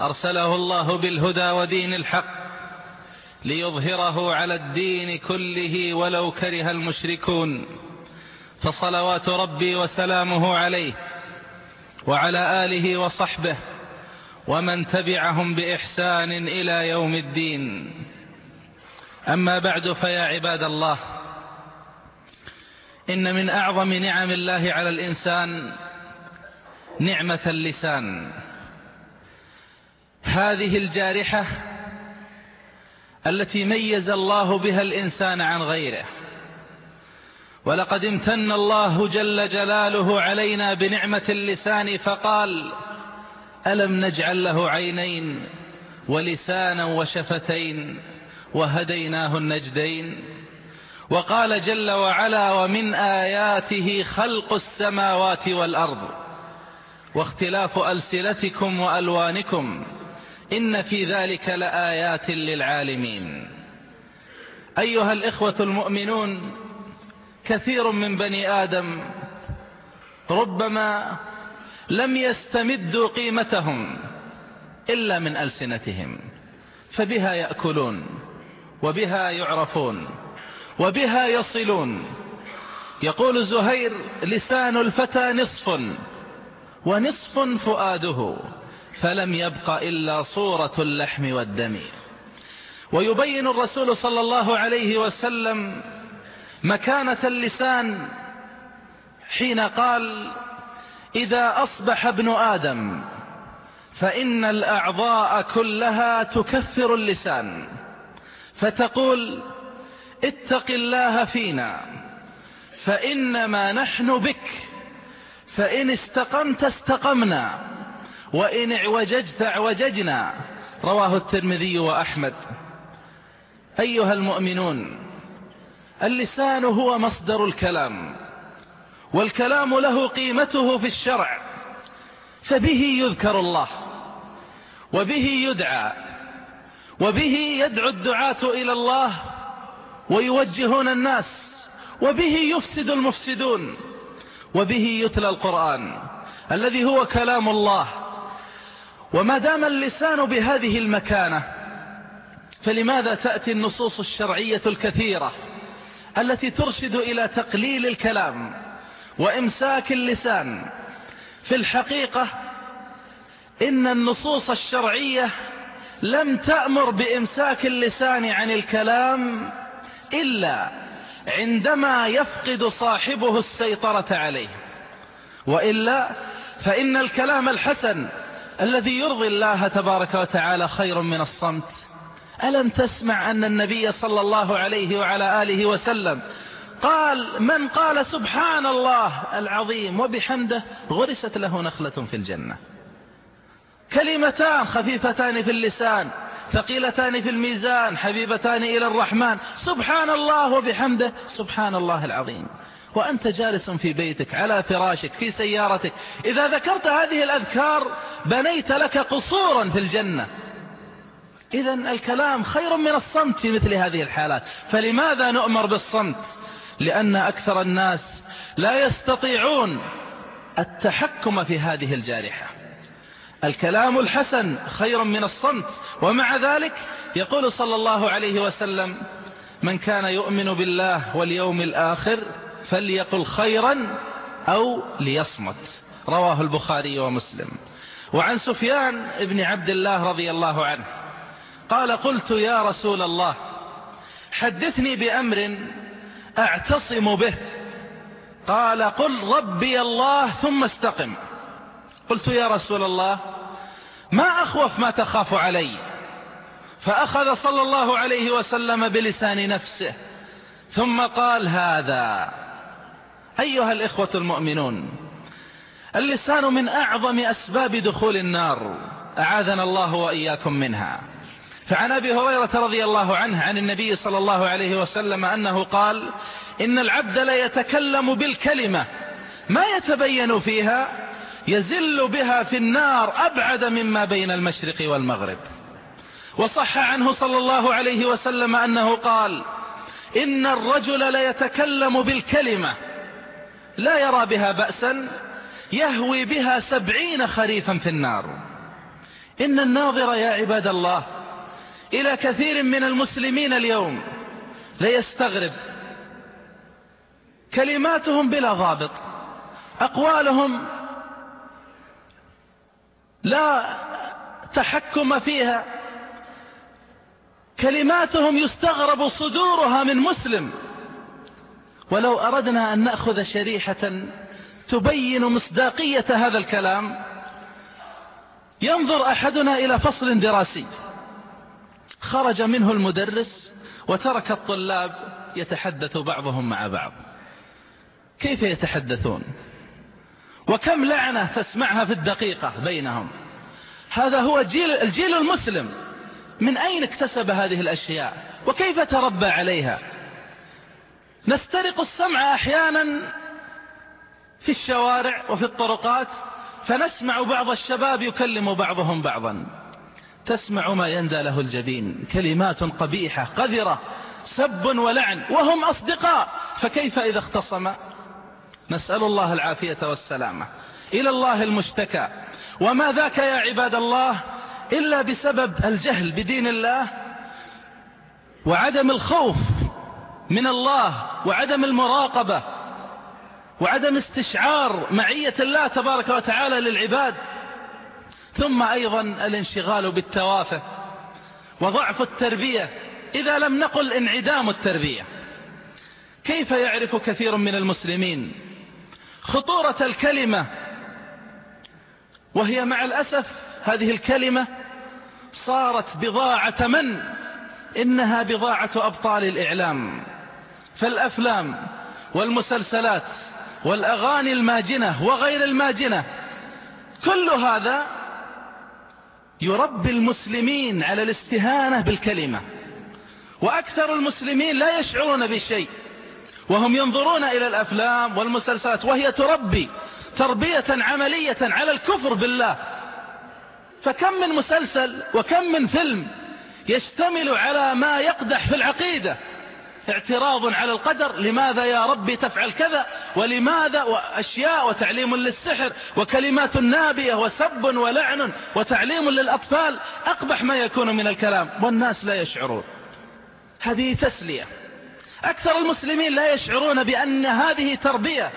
أرسله الله بالهدى ودين الحق ليظهره على الدين كله ولو كره المشركون. فصلوات ربي وسلامه عليه وعلى آله وصحبه ومن تبعهم بإحسان إلى يوم الدين. أما بعد فيا عباد الله إن من أعظم نعم الله على الإنسان نعمة اللسان. هذه الجارحة التي ميز الله بها الإنسان عن غيره. ولقد امتن الله جل جلاله علينا بنعمة اللسان فقال ألم نجعل له عينين ولسانا وشفتين وهديناه النجدين؟ وقال جل وعلا ومن آياته خلق السماوات والأرض واختلاف ألسلتكم وألوانكم. إن في ذلك لآيات للعالمين. أيها الإخوة المؤمنون كثير من بني آدم ربما لم يستمدوا قيمتهم إلا من ألسنتهم فبها يأكلون وبها يعرفون وبها يصلون. يقول زهير لسان الفتى نصف ونصف فؤاده. فلم يبق إلا صورة اللحم والدم. ويبين الرسول صلى الله عليه وسلم مكانة اللسان حين قال إذا أصبح ابن آدم فإن الأعضاء كلها تكفر اللسان. فتقول اتق الله فينا فإنما نحن بك فإن استقمت استقمنا. وإن اعوججت اعوججنا رواه الترمذي وأحمد. أيها المؤمنون اللسان هو مصدر الكلام والكلام له قيمته في الشرع فبه يذكر الله وبه يدعى وبه يدعو الدعاة إلى الله ويوجهون الناس وبه يفسد المفسدون وبه يتلى القرآن الذي هو كلام الله. وما دام اللسان بهذه المكانة فلماذا تأتي النصوص الشرعية الكثيرة التي ترشد إلى تقليل الكلام وإمساك اللسان؟ في الحقيقة إن النصوص الشرعية لم تأمر بإمساك اللسان عن الكلام إلا عندما يفقد صاحبه السيطرة عليه وإلا فإن الكلام الحسن الذي يرضي الله تبارك وتعالى خير من الصمت. ألم تسمع أن النبي صلى الله عليه وعلى آله وسلم قال من قال سبحان الله العظيم وبحمده غرست له نخلة في الجنة. كلمتان خفيفتان في اللسان ثقيلتان في الميزان حبيبتان إلى الرحمن سبحان الله وبحمده سبحان الله العظيم. وأنت جالس في بيتك على فراشك في سيارتك. إذا ذكرت هذه الأذكار بنيت لك قصورا في الجنة. إذا الكلام خير من الصمت في مثل هذه الحالات. فلماذا نؤمر بالصمت؟ لأن أكثر الناس لا يستطيعون التحكم في هذه الجارحة. الكلام الحسن خير من الصمت. ومع ذلك يقول صلى الله عليه وسلم من كان يؤمن بالله واليوم الآخر فليقل خيرا أو ليصمت. رواه البخاري ومسلم. وعن سفيان بن عبد الله رضي الله عنه. قال قلت يا رسول الله حدثني بأمر أعتصم به. قال قل ربي الله ثم استقم. قلت يا رسول الله ما أخوف ما تخاف علي. فأخذ صلى الله عليه وسلم بلسان نفسه ثم قال هذا. أيها الإخوة المؤمنون اللسان من أعظم أسباب دخول النار أعاذنا الله وإياكم منها. فعن أبي هريرة رضي الله عنه عن النبي صلى الله عليه وسلم أنه قال إن العبد ليتكلم بالكلمة ما يتبين فيها؟ يزل بها في النار أبعد مما بين المشرق والمغرب. وصح عنه صلى الله عليه وسلم أنه قال إن الرجل ليتكلم بالكلمة لا يرى بها بأسا يهوي بها سبعين خريفا في النار. إن الناظر يا عباد الله إلى كثير من المسلمين اليوم ليستغرب كلماتهم بلا ضابط أقوالهم لا تحكم فيها كلماتهم يستغرب صدورها من مسلم. ولو أردنا أن نأخذ شريحة تبين مصداقية هذا الكلام ينظر أحدنا إلى فصل دراسي. خرج منه المدرس وترك الطلاب يتحدث بعضهم مع بعض. كيف يتحدثون؟ وكم لعنة تسمعها في الدقيقة بينهم؟ هذا هو الجيل, الجيل المسلم. من أين اكتسب هذه الأشياء؟ وكيف تربى عليها؟ نسترق السمع أحيانا في الشوارع وفي الطرقات فنسمع بعض الشباب يكلم بعضهم بعضا. تسمع ما يندى له الجبين كلمات قبيحة قذرة سب ولعن وهم أصدقاء. فكيف إذا اختصم؟ نسأل الله العافية والسلامة. إلى الله المشتكى. وما ذاك يا عباد الله إلا بسبب الجهل بدين الله وعدم الخوف من الله وعدم المراقبة وعدم استشعار معية الله تبارك وتعالى للعباد ثم أيضا الانشغال بالتوافه وضعف التربية. إذا لم نقل انعدام التربية كيف يعرف كثير من المسلمين خطورة الكلمة وهي مع الأسف هذه الكلمة صارت بضاعة من؟ إنها بضاعة أبطال الإعلام. فالأفلام والمسلسلات والأغاني الماجنة وغير الماجنة. كل هذا يربي المسلمين على الاستهانة بالكلمة. وأكثر المسلمين لا يشعرون بشيء وهم ينظرون إلى الأفلام والمسلسلات وهي تربي تربية عملية على الكفر بالله. فكم من مسلسل وكم من فيلم يشتمل على ما يقدح في العقيدة. اعتراض على القدر لماذا يا ربي تفعل كذا؟ ولماذا؟ وأشياء وتعليم للسحر وكلمات نابية وسب ولعن وتعليم للأطفال أقبح ما يكون من الكلام والناس لا يشعرون. هذه تسلية. أكثر المسلمين لا يشعرون بأن هذه تربية.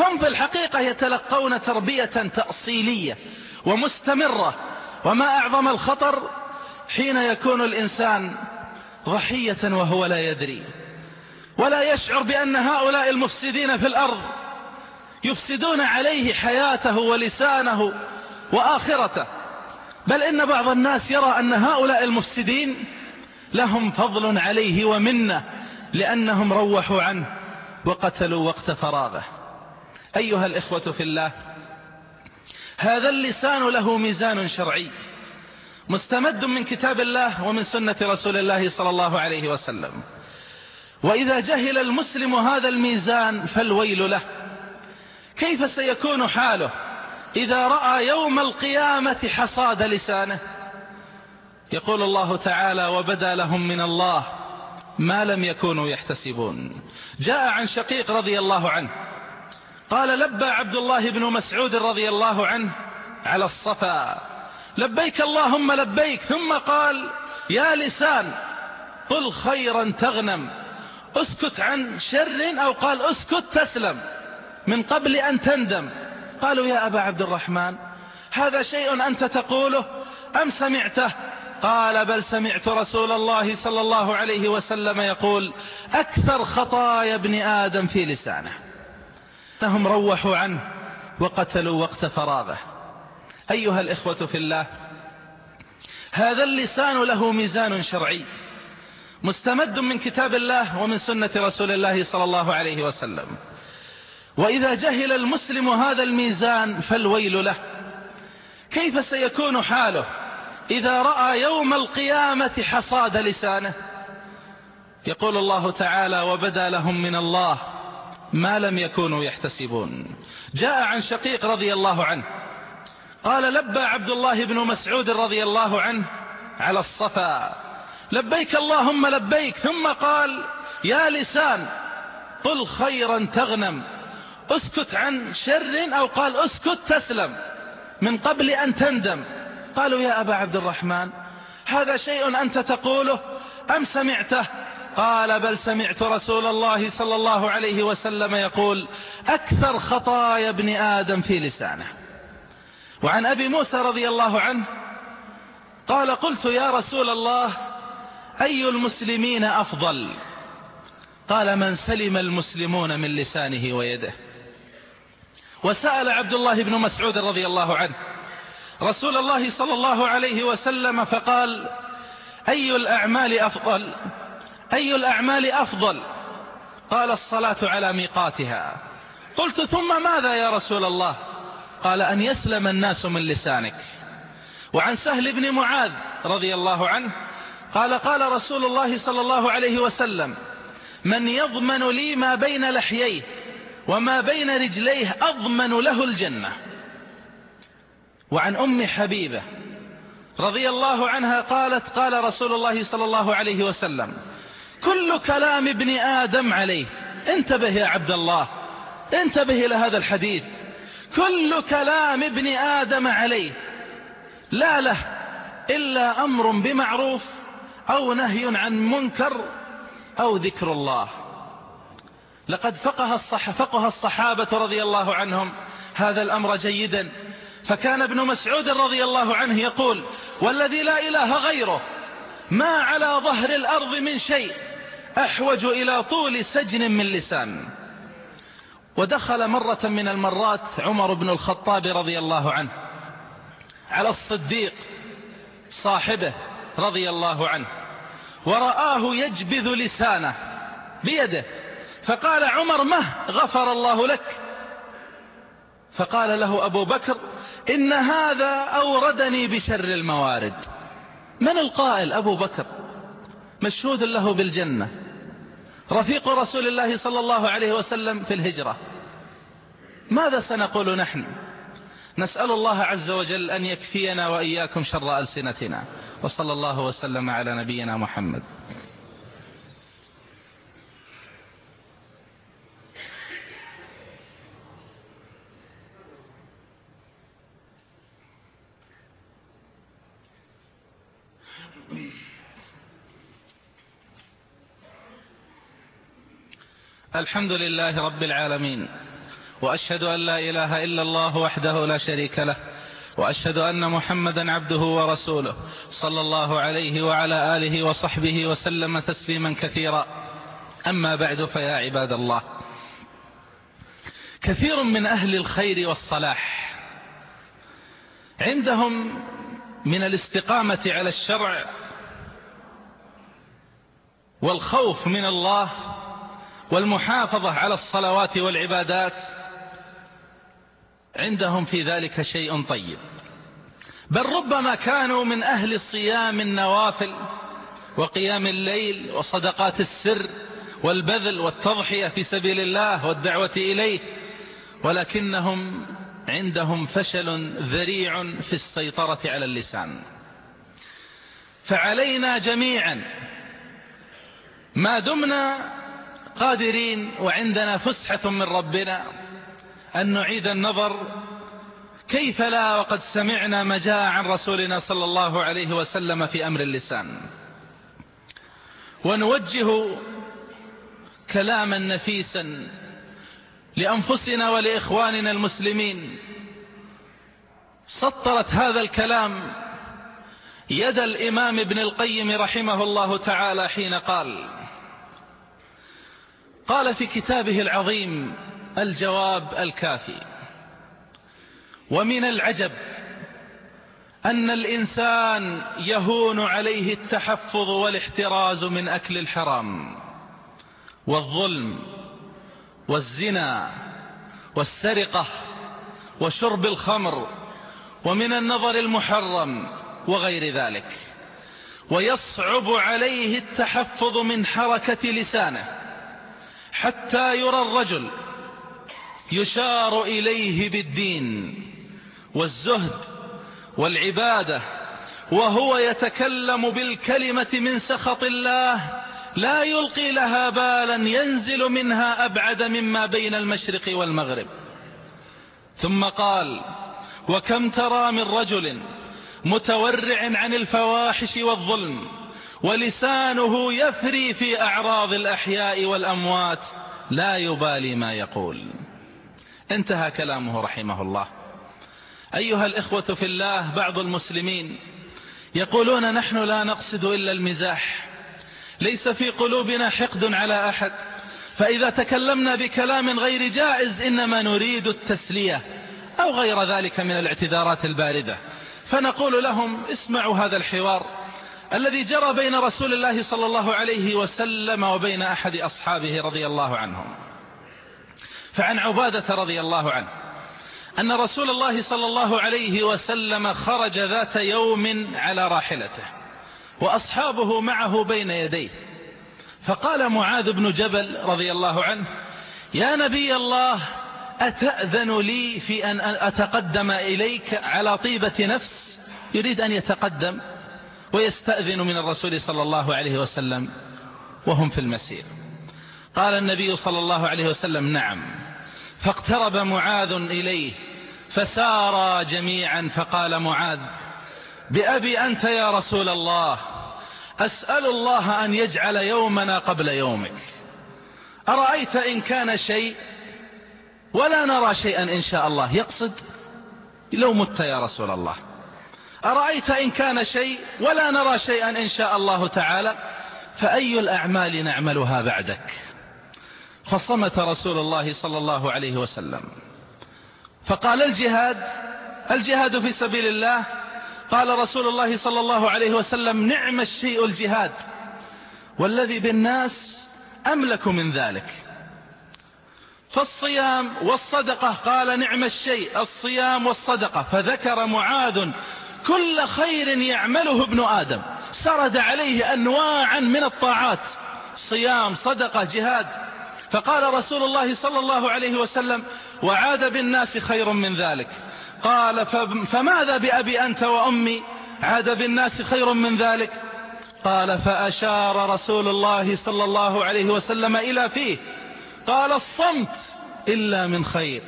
هم في الحقيقة يتلقون تربية تأصيلية ومستمرة وما أعظم الخطر حين يكون الإنسان ضحية وهو لا يدري ولا يشعر بأن هؤلاء المفسدين في الأرض يفسدون عليه حياته ولسانه وآخرته. بل إن بعض الناس يرى أن هؤلاء المفسدين لهم فضل عليه ومنة لأنهم روحوا عنه وقتلوا وقت فراغه. أيها الإخوة في الله هذا اللسان له ميزان شرعي. مستمد من كتاب الله ومن سنة رسول الله صلى الله عليه وسلم. وإذا جهل المسلم هذا الميزان فالويل له. كيف سيكون حاله إذا رأى يوم القيامة حصاد لسانه؟ يقول الله تعالى وبدا لهم من الله ما لم يكونوا يحتسبون جاء عن شقيق رضي الله عنه. قال لبى عبد الله بن مسعود رضي الله عنه على الصفا لبيك اللهم لبيك. ثم قال يا لسان قل خيرا تغنم. اسكت عن شر أو قال اسكت تسلم. من قبل أن تندم. قالوا يا أبا عبد الرحمن هذا شيء أنت تقوله أم سمعته؟ قال بل سمعت رسول الله صلى الله عليه وسلم يقول أكثر خطايا ابن آدم في لسانه. أنهم روحوا عنه وقتلوا وقت فراغه. أيها الإخوة في الله هذا اللسان له ميزان شرعي مستمد من كتاب الله ومن سنة رسول الله صلى الله عليه وسلم. وإذا جهل المسلم هذا الميزان فالويل له. كيف سيكون حاله إذا رأى يوم القيامة حصاد لسانه؟ يقول الله تعالى وبدا لهم من الله ما لم يكونوا يحتسبون جاء عن شقيق رضي الله عنه قال لبى عبد الله بن مسعود رضي الله عنه على الصفا لبيك اللهم لبيك ثم قال يا لسان قل خيرا تغنم اسكت عن شر أو قال اسكت تسلم من قبل أن تندم. قالوا يا أبا عبد الرحمن هذا شيء أنت تقوله أم سمعته؟ قال بل سمعت رسول الله صلى الله عليه وسلم يقول أكثر خطايا ابن آدم في لسانه. وعن أبي موسى رضي الله عنه قال قلت يا رسول الله أي المسلمين أفضل؟ قال من سلم المسلمون من لسانه ويده. وسأل عبد الله بن مسعود رضي الله عنه رسول الله صلى الله عليه وسلم فقال أي الأعمال أفضل؟ أي الأعمال أفضل؟ قال الصلاة على ميقاتها. قلت ثم ماذا يا رسول الله؟ قال أن يسلم الناس من لسانك. وعن سهل بن معاذ رضي الله عنه قال قال رسول الله صلى الله عليه وسلم من يضمن لي ما بين لحييه وما بين رجليه أضمن له الجنة. وعن أم حبيبة رضي الله عنها قالت قال رسول الله صلى الله عليه وسلم كل كلام ابن آدم عليه انتبه يا عبد الله انتبه إلى هذا الحديث. كل كلام ابن آدم عليه. لا له إلا أمر بمعروف أو نهي عن منكر أو ذكر الله. لقد فقه, الصح فقه الصحابة رضي الله عنهم هذا الأمر جيدا. فكان ابن مسعود رضي الله عنه يقول والذي لا إله غيره ما على ظهر الأرض من شيء أحوج إلى طول سجن من لسان. ودخل مرة من المرات عمر بن الخطاب رضي الله عنه على الصديق صاحبه رضي الله عنه ورآه يجبذ لسانه بيده فقال عمر مه غفر الله لك؟ فقال له أبو بكر إن هذا أوردني بشر الموارد. من القائل أبو بكر؟ مشهود له بالجنة. رفيق رسول الله صلى الله عليه وسلم في الهجرة. ماذا سنقول نحن؟ نسأل الله عز وجل أن يكفينا وإياكم شر ألسنتنا. وصلى الله وسلم على نبينا محمد. الحمد لله رب العالمين وأشهد أن لا إله إلا الله وحده لا شريك له وأشهد أن محمدا عبده ورسوله صلى الله عليه وعلى آله وصحبه وسلم تسليما كثيرا. أما بعد فيا عباد الله كثير من أهل الخير والصلاح عندهم من الاستقامة على الشرع والخوف من الله والمحافظة على الصلوات والعبادات عندهم في ذلك شيء طيب. بل ربما كانوا من أهل صيام النوافل وقيام الليل وصدقات السر والبذل والتضحية في سبيل الله والدعوة إليه ولكنهم عندهم فشل ذريع في السيطرة على اللسان. فعلينا جميعا ما دمنا قادرين وعندنا فسحة من ربنا أن نعيد النظر كيف لا وقد سمعنا ما جاء عن رسولنا صلى الله عليه وسلم في أمر اللسان. ونوجه كلاما نفيسا لأنفسنا ولإخواننا المسلمين. سطرت هذا الكلام يد الإمام ابن القيم رحمه الله تعالى حين قال قال في كتابه العظيم الجواب الكافي. ومن العجب أن الإنسان يهون عليه التحفظ والاحتراز من أكل الحرام والظلم والزنا والسرقة وشرب الخمر ومن النظر المحرم وغير ذلك. ويصعب عليه التحفظ من حركة لسانه. حتى يرى الرجل يشار إليه بالدين والزهد والعبادة وهو يتكلم بالكلمة من سخط الله لا يلقي لها بالا ينزل منها أبعد مما بين المشرق والمغرب. ثم قال وكم ترى من رجل متورع عن الفواحش والظلم ولسانه يفري في أعراض الأحياء والأموات لا يبالي ما يقول. انتهى كلامه رحمه الله. أيها الإخوة في الله بعض المسلمين يقولون نحن لا نقصد إلا المزاح. ليس في قلوبنا حقد على أحد. فإذا تكلمنا بكلام غير جائز إنما نريد التسلية أو غير ذلك من الاعتذارات الباردة. فنقول لهم اسمعوا هذا الحوار. الذي جرى بين رسول الله صلى الله عليه وسلم وبين أحد أصحابه رضي الله عنهم. فعن عبادة رضي الله عنه أن رسول الله صلى الله عليه وسلم خرج ذات يوم على راحلته وأصحابه معه بين يديه. فقال معاذ بن جبل رضي الله عنه يا نبي الله أتأذن لي في أن أتقدم إليك على طيبة نفس؟ يريد أن يتقدم. ويستأذن من الرسول صلى الله عليه وسلم وهم في المسير. قال النبي صلى الله عليه وسلم نعم. فاقترب معاذ إليه فسارا جميعا فقال معاذ بأبي أنت يا رسول الله أسأل الله أن يجعل يومنا قبل يومك. أرأيت إن كان شيء؟ ولا نرى شيئا إن شاء الله. يقصد لو مت يا رسول الله. أرأيت إن كان شيء ولا نرى شيئا إن شاء الله تعالى فأي الأعمال نعملها بعدك؟ فصمت رسول الله صلى الله عليه وسلم. فقال الجهاد الجهاد في سبيل الله؟ قال رسول الله صلى الله عليه وسلم نعم الشيء الجهاد والذي بالناس أملك من ذلك. فالصيام والصدقة قال نعم الشيء الصيام والصدقة. فذكر معاذ كل خير يعمله ابن آدم. سرد عليه أنواعا من الطاعات. صيام صدقة جهاد. فقال رسول الله صلى الله عليه وسلم وعاد بالناس خير من ذلك. قال فماذا بأبي أنت وأمي؟ عاد بالناس خير من ذلك. قال فأشار رسول الله صلى الله عليه وسلم إلى فيه. قال الصمت إلا من خير.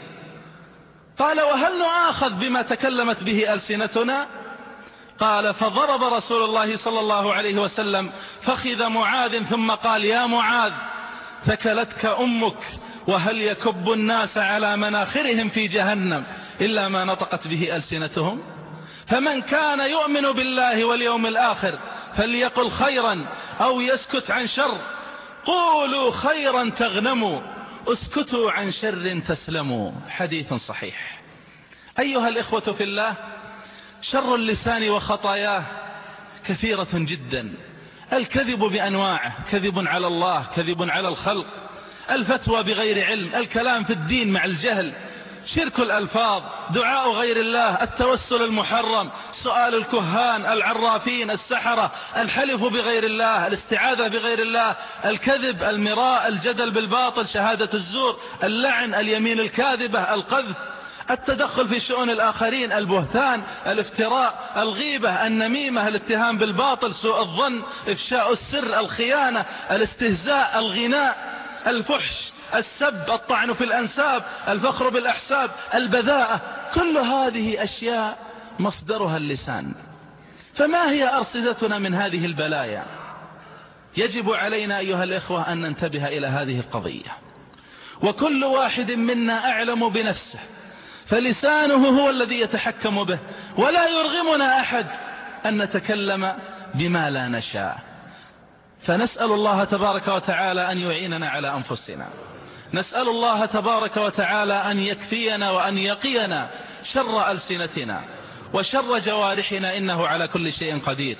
قال وهل نؤاخذ بما تكلمت به ألسنتنا؟ قال فضرب رسول الله صلى الله عليه وسلم فخذ معاذ ثم قال يا معاذ ثكلتك أمك وهل يكب الناس على مناخرهم في جهنم إلا ما نطقت به ألسنتهم؟ فمن كان يؤمن بالله واليوم الآخر فليقل خيرا أو يسكت عن شر. قولوا خيرا تغنموا اسكتوا عن شر تسلموا. حديث صحيح. أيها الإخوة في الله شر اللسان وخطاياه كثيرة جدا. الكذب بأنواعه كذب على الله كذب على الخلق. الفتوى بغير علم الكلام في الدين مع الجهل. شرك الألفاظ دعاء غير الله التوسل المحرم سؤال الكهان العرافين السحرة الحلف بغير الله الاستعاذة بغير الله الكذب المراء الجدل بالباطل شهادة الزور اللعن اليمين الكاذبة القذف. التدخل في شؤون الآخرين البهتان الافتراء الغيبة النميمة الاتهام بالباطل سوء الظن إفشاء السر الخيانة الاستهزاء الغناء الفحش السب الطعن في الأنساب الفخر بالأحساب البذاءة. كل هذه أشياء مصدرها اللسان. فما هي أرصدتنا من هذه البلايا؟ يجب علينا أيها الإخوة أن ننتبه إلى هذه القضية. وكل واحد منا أعلم بنفسه. فلسانه هو الذي يتحكم به ولا يرغمنا أحد أن نتكلم بما لا نشاء. فنسأل الله تبارك وتعالى أن يعيننا على أنفسنا. نسأل الله تبارك وتعالى أن يكفينا وأن يقينا شر ألسنتنا وشر جوارحنا إنه على كل شيء قدير.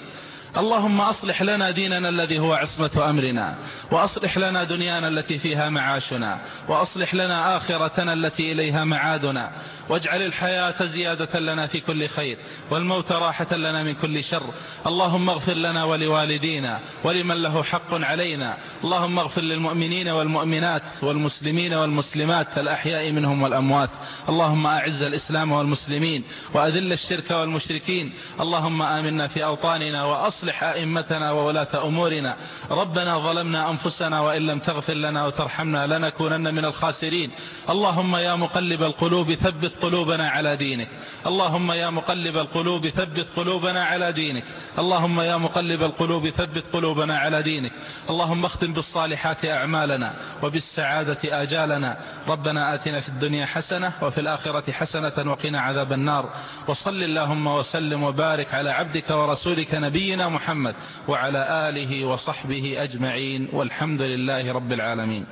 اللهم أصلح لنا ديننا الذي هو عصمة أمرنا وأصلح لنا دنيانا التي فيها معاشنا وأصلح لنا آخرتنا التي إليها معادنا واجعل الحياة زيادة لنا في كل خير والموت راحة لنا من كل شر. اللهم اغفر لنا ولوالدينا ولمن له حق علينا. اللهم اغفر للمؤمنين والمؤمنات والمسلمين والمسلمات الأحياء منهم والأموات. اللهم أعز الإسلام والمسلمين وأذل الشرك والمشركين. اللهم آمنا في أوطاننا وأصلح أئمتنا وولاة أمورنا. ربنا ظلمنا أنفسنا وإن لم تغفر لنا وترحمنا لنكونن من الخاسرين. اللهم يا مقلب القلوب ثبت قلوبنا على دينك. اللهم يا مقلب القلوب ثبت قلوبنا على دينك. اللهم يا مقلب القلوب ثبت قلوبنا على دينك. اللهم اختم بالصالحات أعمالنا وبالسعادة آجالنا. ربنا آتنا في الدنيا حسنة وفي الآخرة حسنة وقنا عذاب النار. وصل اللهم وسلم وبارك على عبدك ورسولك نبينا محمد وعلى آله وصحبه أجمعين والحمد لله رب العالمين.